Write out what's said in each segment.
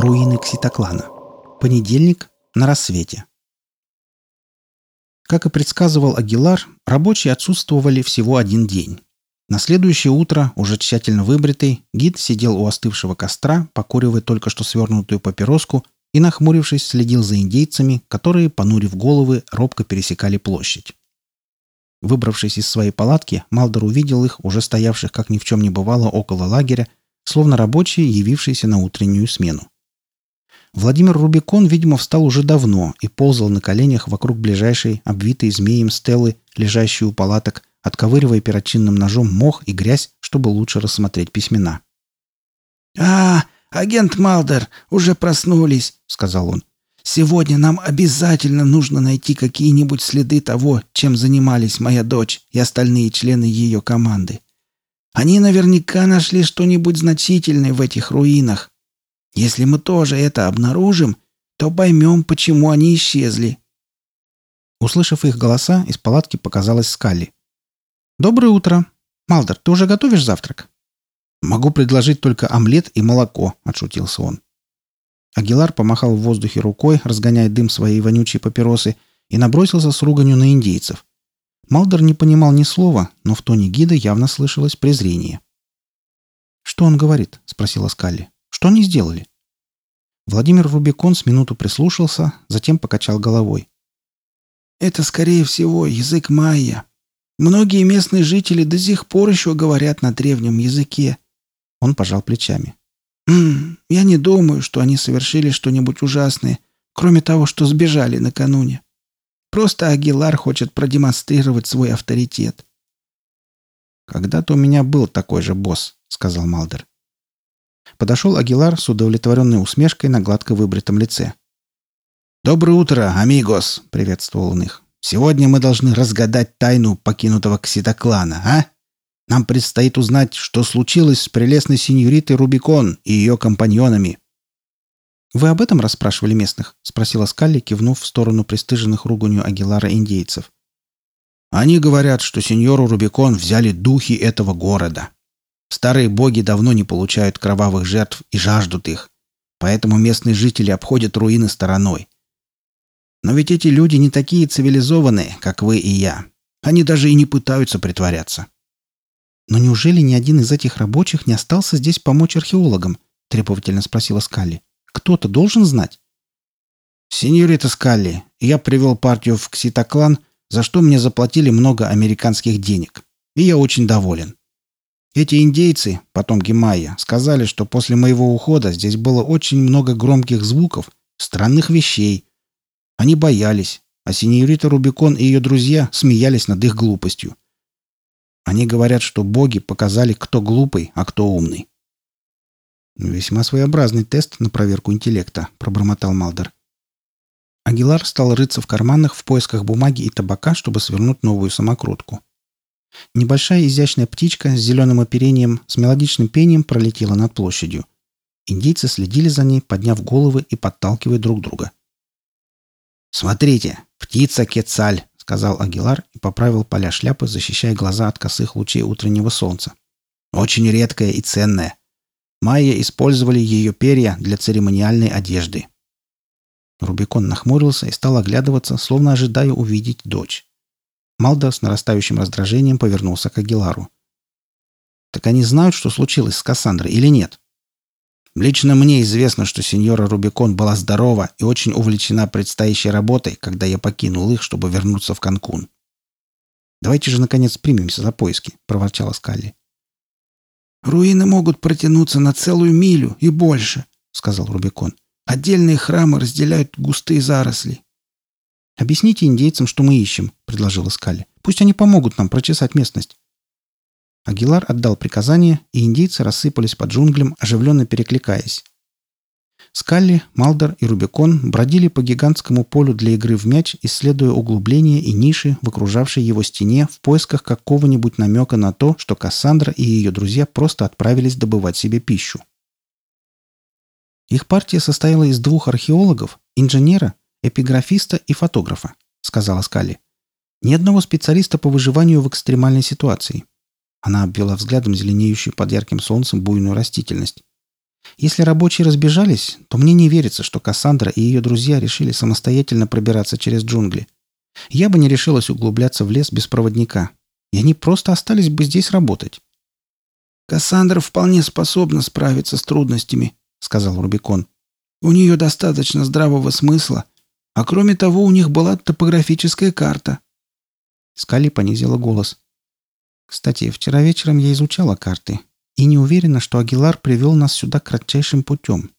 Руины Кситоклана. Понедельник на рассвете. Как и предсказывал Агилар, рабочие отсутствовали всего один день. На следующее утро, уже тщательно выбритый, гид сидел у остывшего костра, покуривая только что свернутую папироску и, нахмурившись, следил за индейцами, которые, понурив головы, робко пересекали площадь. Выбравшись из своей палатки, Малдор увидел их, уже стоявших, как ни в чем не бывало, около лагеря, словно рабочие, явившиеся на утреннюю смену. Владимир Рубикон, видимо, встал уже давно и ползал на коленях вокруг ближайшей, обвитой змеем стелы, лежащей у палаток, отковыривая перочинным ножом мох и грязь, чтобы лучше рассмотреть письмена. «А, агент Малдер, уже проснулись», — сказал он. «Сегодня нам обязательно нужно найти какие-нибудь следы того, чем занимались моя дочь и остальные члены ее команды. Они наверняка нашли что-нибудь значительное в этих руинах. Если мы тоже это обнаружим, то поймем, почему они исчезли». Услышав их голоса, из палатки показалась Скалли. «Доброе утро. Малдер, ты уже готовишь завтрак?» «Могу предложить только омлет и молоко», — отшутился он. Агилар помахал в воздухе рукой, разгоняя дым своей вонючей папиросы, и набросился с руганью на индейцев. Малдер не понимал ни слова, но в тоне гида явно слышалось презрение. «Что он говорит?» — спросила Скалли. «Что они сделали?» Владимир Рубикон с минуту прислушался, затем покачал головой. «Это, скорее всего, язык майя. Многие местные жители до сих пор еще говорят на древнем языке». Он пожал плечами. «М -м, «Я не думаю, что они совершили что-нибудь ужасное, кроме того, что сбежали накануне. Просто Агилар хочет продемонстрировать свой авторитет. «Когда-то у меня был такой же босс», — сказал Малдер. Подошел Агилар с удовлетворенной усмешкой на гладко выбритом лице. «Доброе утро, амигос!» — приветствовал он их. «Сегодня мы должны разгадать тайну покинутого Кситоклана, а? Нам предстоит узнать, что случилось с прелестной сеньоритой Рубикон и ее компаньонами. «Вы об этом расспрашивали местных?» — спросила Скалли, кивнув в сторону пристыженных руганью Агилара индейцев. «Они говорят, что сеньору Рубикон взяли духи этого города. Старые боги давно не получают кровавых жертв и жаждут их, поэтому местные жители обходят руины стороной. Но ведь эти люди не такие цивилизованные, как вы и я. Они даже и не пытаются притворяться». «Но неужели ни один из этих рабочих не остался здесь помочь археологам?» — требовательно спросила Скалли. Кто-то должен знать. «Сеньорита Скалли, я привел партию в Кситоклан, за что мне заплатили много американских денег. И я очень доволен. Эти индейцы, потомки майя, сказали, что после моего ухода здесь было очень много громких звуков, странных вещей. Они боялись, а сеньорита Рубикон и ее друзья смеялись над их глупостью. Они говорят, что боги показали, кто глупый, а кто умный. «Весьма своеобразный тест на проверку интеллекта», — пробормотал Малдер. Агилар стал рыться в карманах в поисках бумаги и табака, чтобы свернуть новую самокрутку. Небольшая изящная птичка с зеленым оперением, с мелодичным пением пролетела над площадью. Индийцы следили за ней, подняв головы и подталкивая друг друга. «Смотрите, птица Кецаль», — сказал Агилар и поправил поля шляпы, защищая глаза от косых лучей утреннего солнца. «Очень редкая и ценная. Майя использовали ее перья для церемониальной одежды. Рубикон нахмурился и стал оглядываться, словно ожидая увидеть дочь. Малда с нарастающим раздражением повернулся к Агилару. «Так они знают, что случилось с Кассандрой или нет?» «Лично мне известно, что сеньора Рубикон была здорова и очень увлечена предстоящей работой, когда я покинул их, чтобы вернуться в Канкун». «Давайте же, наконец, примемся за поиски», — проворчала Скалли. «Руины могут протянуться на целую милю и больше», — сказал Рубикон. «Отдельные храмы разделяют густые заросли». «Объясните индейцам, что мы ищем», — предложила Скалли. «Пусть они помогут нам прочесать местность». Агилар отдал приказание, и индейцы рассыпались по джунглям, оживленно перекликаясь. Скалли, Малдер и Рубикон бродили по гигантскому полю для игры в мяч, исследуя углубления и ниши в окружавшей его стене в поисках какого-нибудь намека на то, что Кассандра и ее друзья просто отправились добывать себе пищу. Их партия состояла из двух археологов, инженера, эпиграфиста и фотографа, сказала Скалли. Ни одного специалиста по выживанию в экстремальной ситуации. Она обвела взглядом зеленеющую под ярким солнцем буйную растительность. Если рабочие разбежались, то мне не верится, что Кассандра и ее друзья решили самостоятельно пробираться через джунгли. Я бы не решилась углубляться в лес без проводника. И они просто остались бы здесь работать. «Кассандра вполне способна справиться с трудностями», — сказал Рубикон. «У нее достаточно здравого смысла, а кроме того у них была топографическая карта». Скали понизила голос. «Кстати, вчера вечером я изучала карты и не уверена, что Агилар привел нас сюда кратчайшим путем.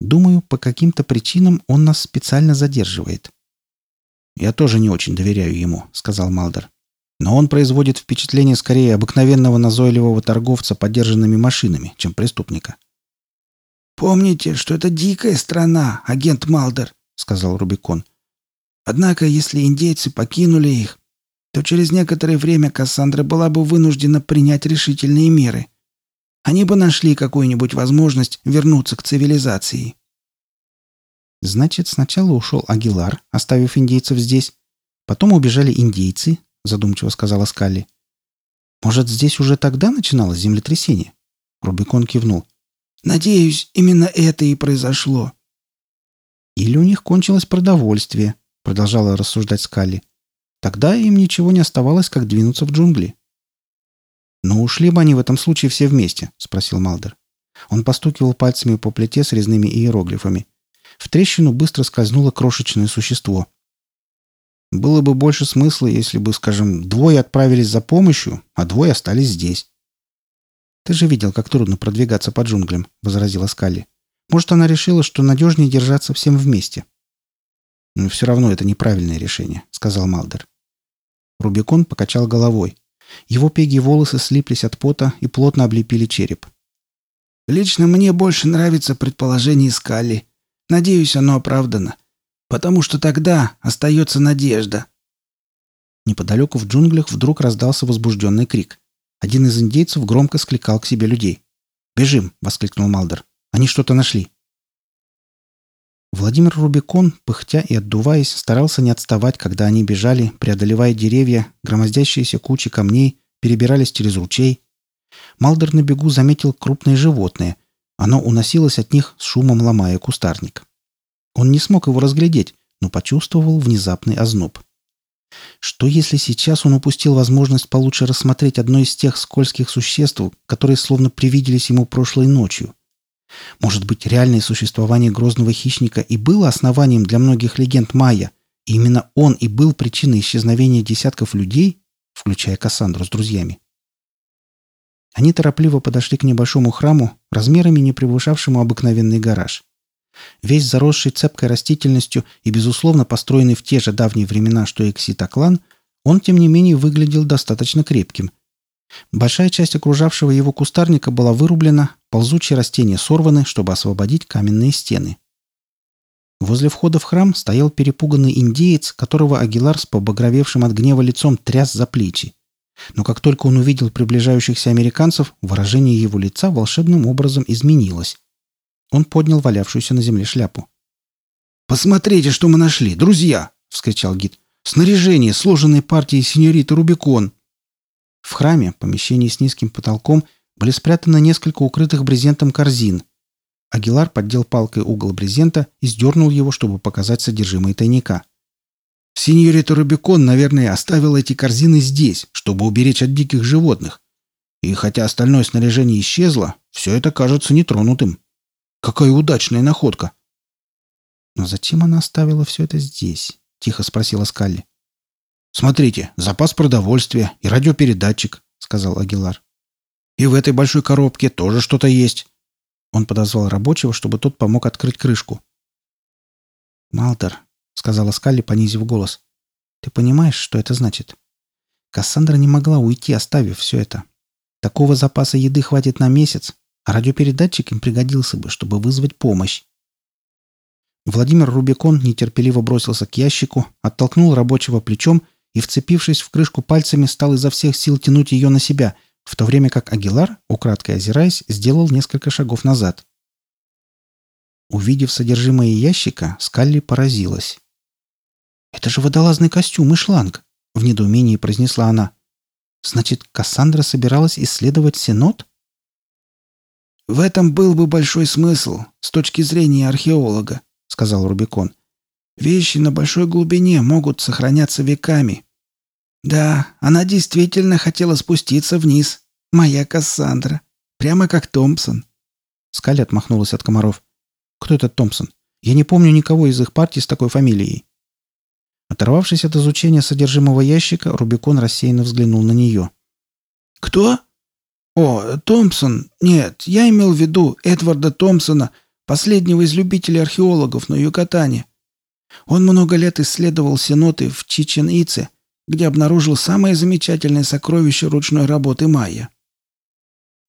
Думаю, по каким-то причинам он нас специально задерживает. «Я тоже не очень доверяю ему», — сказал Малдер. «Но он производит впечатление скорее обыкновенного назойливого торговца подержанными машинами, чем преступника». «Помните, что это дикая страна, агент Малдер», — сказал Рубикон. «Однако, если индейцы покинули их, то через некоторое время Кассандра была бы вынуждена принять решительные меры. Они бы нашли какую-нибудь возможность вернуться к цивилизации. Значит, сначала ушел Агилар, оставив индейцев здесь. Потом убежали индейцы, задумчиво сказала Скалли. Может, здесь уже тогда начиналось землетрясение? Рубикон кивнул. Надеюсь, именно это и произошло. Или у них кончилось продовольствие, продолжала рассуждать Скалли. Тогда им ничего не оставалось, как двинуться в джунгли. «Но ушли бы они в этом случае все вместе?» — спросил Малдер. Он постукивал пальцами по плите с резными иероглифами. В трещину быстро скользнуло крошечное существо. «Было бы больше смысла, если бы, скажем, двое отправились за помощью, а двое остались здесь». «Ты же видел, как трудно продвигаться по джунглям», — возразила Скалли. «Может, она решила, что надежнее держаться всем вместе?» «Но все равно это неправильное решение», — сказал Малдер. Рубикон покачал головой. Его пеги волосы слиплись от пота и плотно облепили череп. «Лично мне больше нравится предположение Скалли. Надеюсь, оно оправдано. Потому что тогда остается надежда». Неподалеку в джунглях вдруг раздался возбужденный крик. Один из индейцев громко скликал к себе людей. «Бежим!» — воскликнул Малдер. «Они что-то нашли!» Владимир Рубикон, пыхтя и отдуваясь, старался не отставать, когда они бежали, преодолевая деревья, громоздящиеся кучи камней, перебирались через ручей. Малдер на бегу заметил крупное животное. Оно уносилось от них с шумом ломая кустарник. Он не смог его разглядеть, но почувствовал внезапный озноб. Что если сейчас он упустил возможность получше рассмотреть одно из тех скользких существ, которые словно привиделись ему прошлой ночью? Может быть, реальное существование грозного хищника и было основанием для многих легенд майя, и именно он и был причиной исчезновения десятков людей, включая Кассандру с друзьями. Они торопливо подошли к небольшому храму, размерами не превышавшему обыкновенный гараж. Весь заросший цепкой растительностью и, безусловно, построенный в те же давние времена, что и Кситоклан, он, тем не менее, выглядел достаточно крепким – Большая часть окружавшего его кустарника была вырублена, ползучие растения сорваны, чтобы освободить каменные стены. Возле входа в храм стоял перепуганный индеец, которого Агилар с побагровевшим от гнева лицом тряс за плечи. Но как только он увидел приближающихся американцев, выражение его лица волшебным образом изменилось. Он поднял валявшуюся на земле шляпу. «Посмотрите, что мы нашли, друзья!» — вскричал гид. «Снаряжение, сложенной партией сеньориты Рубикон!» В храме, помещении с низким потолком, были спрятаны несколько укрытых брезентом корзин. Агилар поддел палкой угол брезента и сдернул его, чтобы показать содержимое тайника. «Синьорита Рубикон, наверное, оставила эти корзины здесь, чтобы уберечь от диких животных. И хотя остальное снаряжение исчезло, все это кажется нетронутым. Какая удачная находка!» «Но зачем она оставила все это здесь?» — тихо спросила Скалли. «Смотрите, запас продовольствия и радиопередатчик», — сказал Агилар. «И в этой большой коробке тоже что-то есть». Он подозвал рабочего, чтобы тот помог открыть крышку. «Малтер», — сказала Скалли, понизив голос, — «ты понимаешь, что это значит? Кассандра не могла уйти, оставив все это. Такого запаса еды хватит на месяц, а радиопередатчик им пригодился бы, чтобы вызвать помощь. Владимир Рубикон нетерпеливо бросился к ящику, оттолкнул рабочего плечом и, вцепившись в крышку пальцами, стал изо всех сил тянуть ее на себя, в то время как Агилар, украдкой озираясь, сделал несколько шагов назад. Увидев содержимое ящика, Скалли поразилась. «Это же водолазный костюм и шланг!» — в недоумении произнесла она. «Значит, Кассандра собиралась исследовать Сенот?» в этом был бы большой смысл с точки зрения археолога», — сказал Рубикон. «Вещи на большой глубине могут сохраняться веками». «Да, она действительно хотела спуститься вниз. Моя Кассандра. Прямо как Томпсон». Скалли отмахнулась от комаров. «Кто этот Томпсон? Я не помню никого из их партий с такой фамилией». Оторвавшись от изучения содержимого ящика, Рубикон рассеянно взглянул на нее. «Кто?» «О, Томпсон. Нет, я имел в виду Эдварда Томпсона, последнего из любителей археологов на Юкатане. Он много лет исследовал сеноты в Чичен-Ице, где обнаружил самое замечательное сокровище ручной работы майя.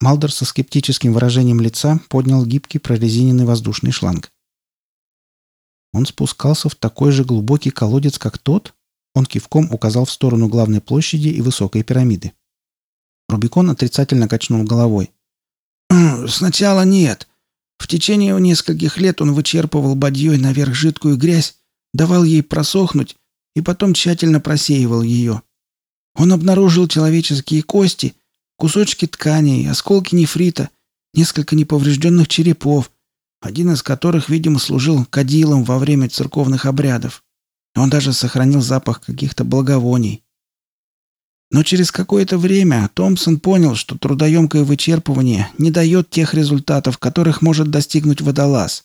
Малдер со скептическим выражением лица поднял гибкий прорезиненный воздушный шланг. Он спускался в такой же глубокий колодец, как тот? Он кивком указал в сторону главной площади и высокой пирамиды. Рубикон отрицательно качнул головой. «Сначала нет. В течение нескольких лет он вычерпывал бадьей наверх жидкую грязь, давал ей просохнуть и потом тщательно просеивал ее. Он обнаружил человеческие кости, кусочки тканей, осколки нефрита, несколько неповрежденных черепов, один из которых, видимо, служил кадилом во время церковных обрядов. Он даже сохранил запах каких-то благовоний. Но через какое-то время Томпсон понял, что трудоемкое вычерпывание не дает тех результатов, которых может достигнуть водолаз.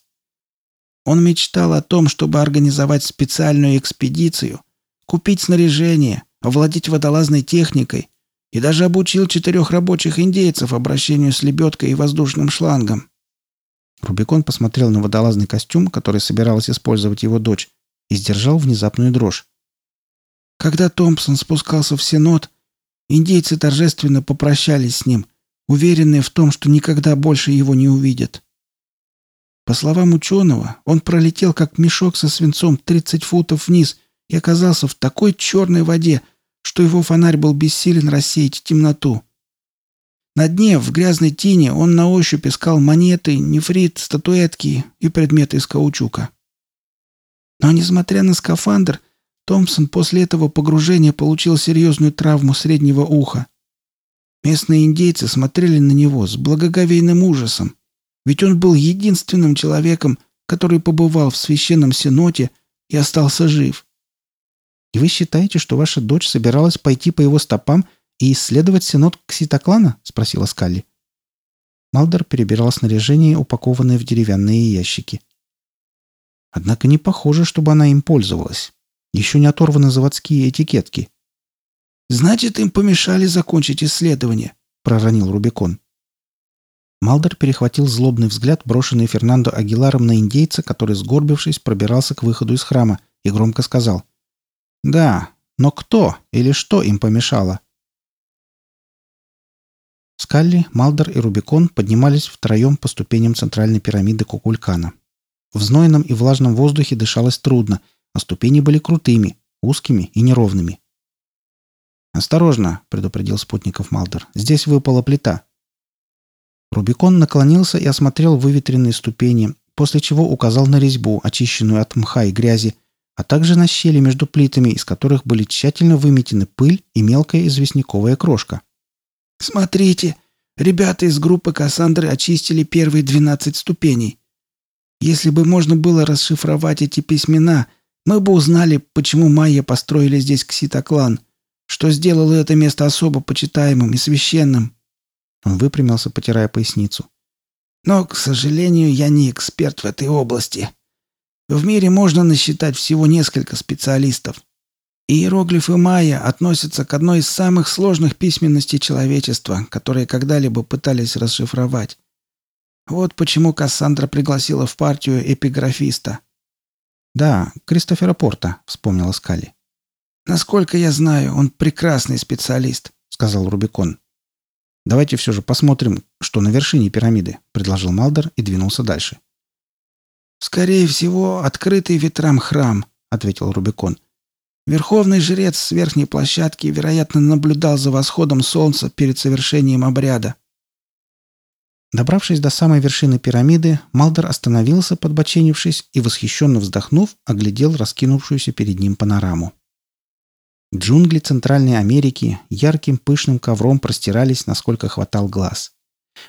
Он мечтал о том, чтобы организовать специальную экспедицию, купить снаряжение, овладеть водолазной техникой и даже обучил четырех рабочих индейцев обращению с лебедкой и воздушным шлангом. Рубикон посмотрел на водолазный костюм, который собиралась использовать его дочь, и сдержал внезапную дрожь. Когда Томпсон спускался в Сенот, индейцы торжественно попрощались с ним, уверенные в том, что никогда больше его не увидят. По словам ученого, он пролетел как мешок со свинцом 30 футов вниз и оказался в такой черной воде, что его фонарь был бессилен рассеять темноту. На дне, в грязной тине, он на ощупь искал монеты, нефрит, статуэтки и предметы из каучука. Но, несмотря на скафандр, Томпсон после этого погружения получил серьезную травму среднего уха. Местные индейцы смотрели на него с благоговейным ужасом, ведь он был единственным человеком, который побывал в священном сеноте и остался жив. «И вы считаете, что ваша дочь собиралась пойти по его стопам и исследовать синод Кситоклана?» — спросила Скалли. Малдер перебирал снаряжение, упакованное в деревянные ящики. Однако не похоже, чтобы она им пользовалась. Еще не оторваны заводские этикетки. «Значит, им помешали закончить исследование», — проронил Рубикон. Малдер перехватил злобный взгляд, брошенный Фернандо Агиларом на индейца, который, сгорбившись, пробирался к выходу из храма, и громко сказал. «Да, но кто или что им помешало?» Скалли, Малдер и Рубикон поднимались втроем по ступеням центральной пирамиды Кукулькана. В знойном и влажном воздухе дышалось трудно, а ступени были крутыми, узкими и неровными. «Осторожно!» — предупредил спутников Малдер. «Здесь выпала плита». Рубикон наклонился и осмотрел выветренные ступени, после чего указал на резьбу, очищенную от мха и грязи, а также на щели между плитами, из которых были тщательно выметены пыль и мелкая известняковая крошка. «Смотрите, ребята из группы Кассандры очистили первые двенадцать ступеней. Если бы можно было расшифровать эти письмена, мы бы узнали, почему майя построили здесь кситоклан, что сделало это место особо почитаемым и священным». Он выпрямился, потирая поясницу. «Но, к сожалению, я не эксперт в этой области. В мире можно насчитать всего несколько специалистов. Иероглифы майя относятся к одной из самых сложных письменностей человечества, которые когда-либо пытались расшифровать. Вот почему Кассандра пригласила в партию эпиграфиста. «Да, Кристофера Порта», — вспомнила Скали. «Насколько я знаю, он прекрасный специалист», — сказал Рубикон. «Давайте все же посмотрим, что на вершине пирамиды», — предложил Малдер и двинулся дальше. «Скорее всего, открытый ветрам храм», — ответил Рубикон. Верховный жрец с верхней площадки, вероятно, наблюдал за восходом солнца перед совершением обряда. Добравшись до самой вершины пирамиды, Малдер остановился, подбоченившись, и, восхищенно вздохнув, оглядел раскинувшуюся перед ним панораму. Джунгли Центральной Америки ярким пышным ковром простирались, насколько хватал глаз.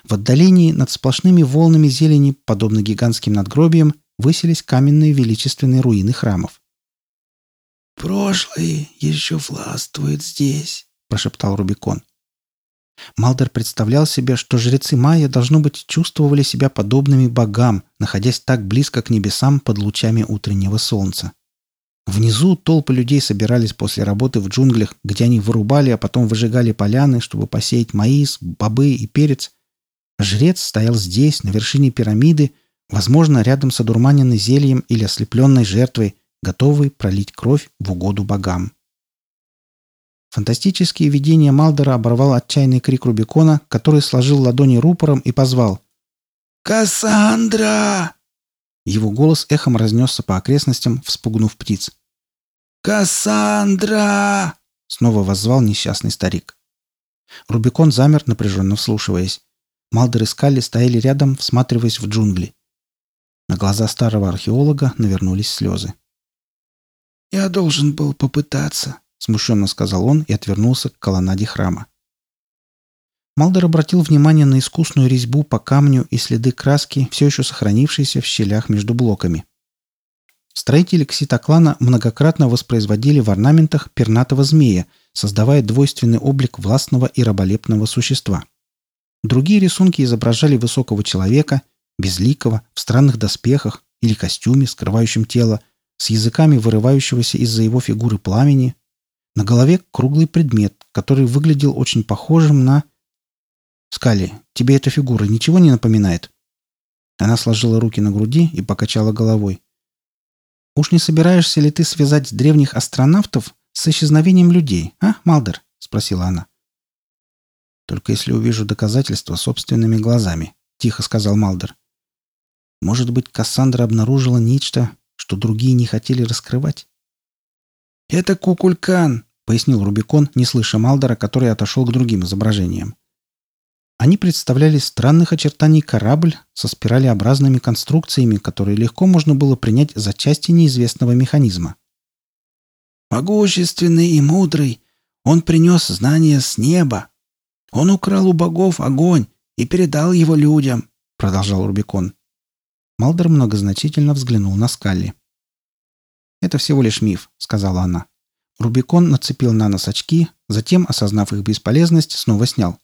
В отдалении над сплошными волнами зелени, подобно гигантским надгробиям, высились каменные величественные руины храмов. «Прошлое еще властвует здесь», — прошептал Рубикон. Малдер представлял себе, что жрецы майя, должно быть, чувствовали себя подобными богам, находясь так близко к небесам под лучами утреннего солнца. Внизу толпы людей собирались после работы в джунглях, где они вырубали, а потом выжигали поляны, чтобы посеять маис, бобы и перец. Жрец стоял здесь, на вершине пирамиды, возможно, рядом с одурманенной зельем или ослепленной жертвой, готовый пролить кровь в угоду богам. Фантастические видения Малдера оборвал отчаянный крик Рубикона, который сложил ладони рупором и позвал. «Кассандра!» Его голос эхом разнесся по окрестностям, вспугнув птиц. «Кассандра!» — снова воззвал несчастный старик. Рубикон замер, напряженно вслушиваясь. Малдер и Скалли стояли рядом, всматриваясь в джунгли. На глаза старого археолога навернулись слезы. «Я должен был попытаться», — смущенно сказал он и отвернулся к колоннаде храма. Малдер обратил внимание на искусную резьбу по камню и следы краски, все еще сохранившиеся в щелях между блоками. Строители кситоклана многократно воспроизводили в орнаментах пернатого змея, создавая двойственный облик властного и раболепного существа. Другие рисунки изображали высокого человека, безликого, в странных доспехах или костюме, скрывающем тело, с языками вырывающегося из-за его фигуры пламени. На голове круглый предмет, который выглядел очень похожим на... «Скали, тебе эта фигура ничего не напоминает?» Она сложила руки на груди и покачала головой. «Уж не собираешься ли ты связать древних астронавтов с исчезновением людей, а, Малдер?» — спросила она. «Только если увижу доказательства собственными глазами», — тихо сказал Малдер. «Может быть, Кассандра обнаружила нечто, что другие не хотели раскрывать?» «Это Кукулькан», — пояснил Рубикон, не слыша Малдера, который отошел к другим изображениям. Они представляли странных очертаний корабль со спиралеобразными конструкциями, которые легко можно было принять за части неизвестного механизма. «Могущественный и мудрый, он принес знания с неба. Он украл у богов огонь и передал его людям», — продолжал Рубикон. Малдер многозначительно взглянул на Скалли. «Это всего лишь миф», — сказала она. Рубикон нацепил на нос очки, затем, осознав их бесполезность, снова снял.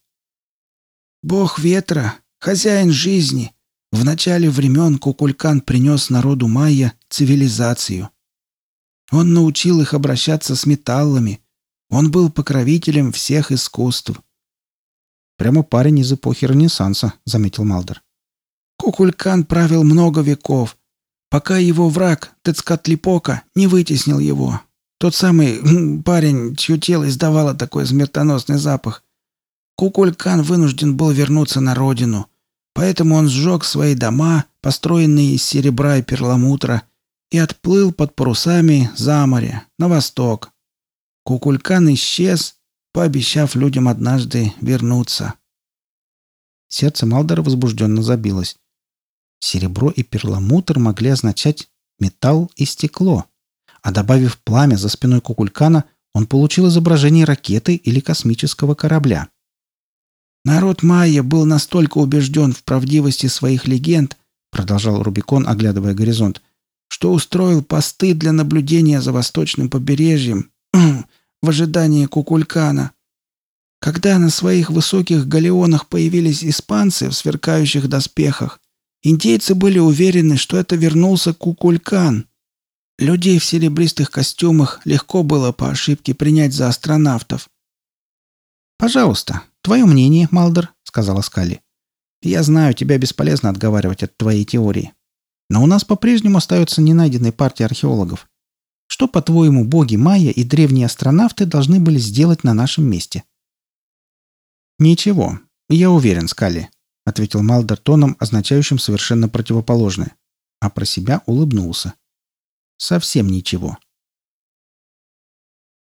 Бог ветра, хозяин жизни. В начале времен Кукулькан принес народу майя цивилизацию. Он научил их обращаться с металлами. Он был покровителем всех искусств. «Прямо парень из эпохи Ренессанса», — заметил Малдер. Кукулькан правил много веков, пока его враг, Тецкатлипока, не вытеснил его. Тот самый парень, чье тело издавало такой смертоносный запах, Кукулькан вынужден был вернуться на родину, поэтому он сжег свои дома, построенные из серебра и перламутра, и отплыл под парусами за море, на восток. Кукулькан исчез, пообещав людям однажды вернуться. Сердце Малдора возбужденно забилось. Серебро и перламутр могли означать металл и стекло, а добавив пламя за спиной Кукулькана, он получил изображение ракеты или космического корабля. Народ майя был настолько убежден в правдивости своих легенд, продолжал Рубикон, оглядывая горизонт, что устроил посты для наблюдения за восточным побережьем в ожидании Кукулькана. Когда на своих высоких галеонах появились испанцы в сверкающих доспехах, индейцы были уверены, что это вернулся Кукулькан. Людей в серебристых костюмах легко было по ошибке принять за астронавтов. «Пожалуйста, твое мнение, Малдер», — сказала Скалли. «Я знаю, тебя бесполезно отговаривать от твоей теории. Но у нас по-прежнему остается ненайденной партия археологов. Что, по-твоему, боги майя и древние астронавты должны были сделать на нашем месте?» «Ничего, я уверен, Скалли», — ответил Малдер тоном, означающим совершенно противоположное. А про себя улыбнулся. «Совсем ничего».